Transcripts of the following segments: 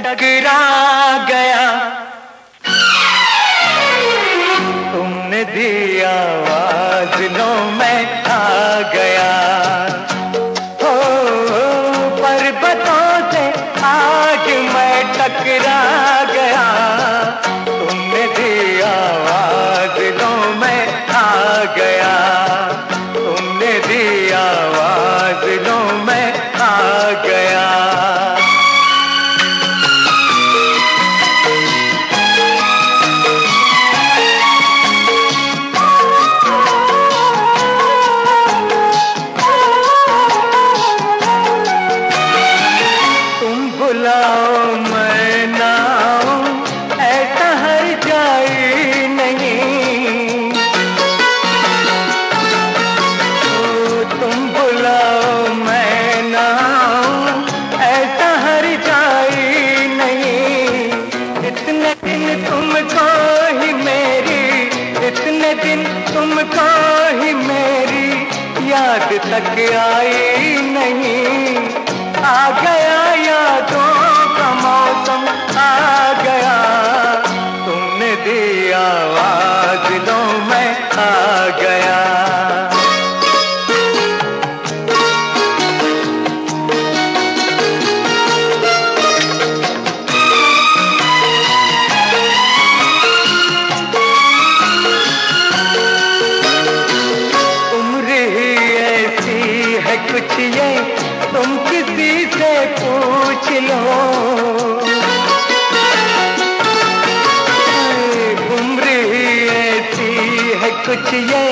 टकरा गया। तुमने दिया आवाज़ लो मैं आ गया। हो, पर्वतों से आज मैं टकरा गया। दिन तुमको ही मेरी याद तक आई नहीं? आ गया यादों कुछ ये तुम किसी से पूछ लो। उम्र ही ऐसी है, कुछ ये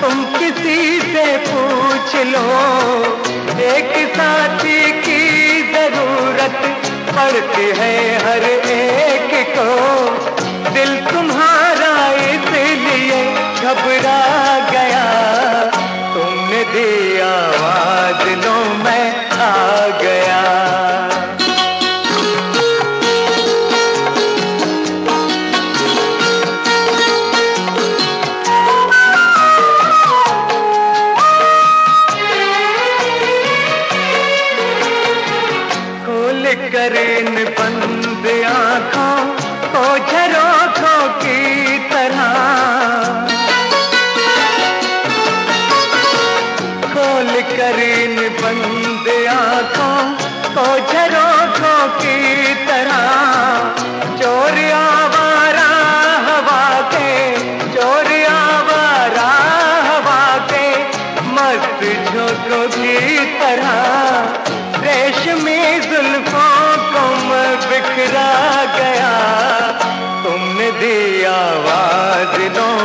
तुम किसी से पूछ लो। एक साथी की ज़रूरत पड़ती है हर एक को। दिल तुम्हारा झरोखों की तरह। खोल कर इन बंद आँखों को झरोखों की तरह। चोर आवारा तुमने दी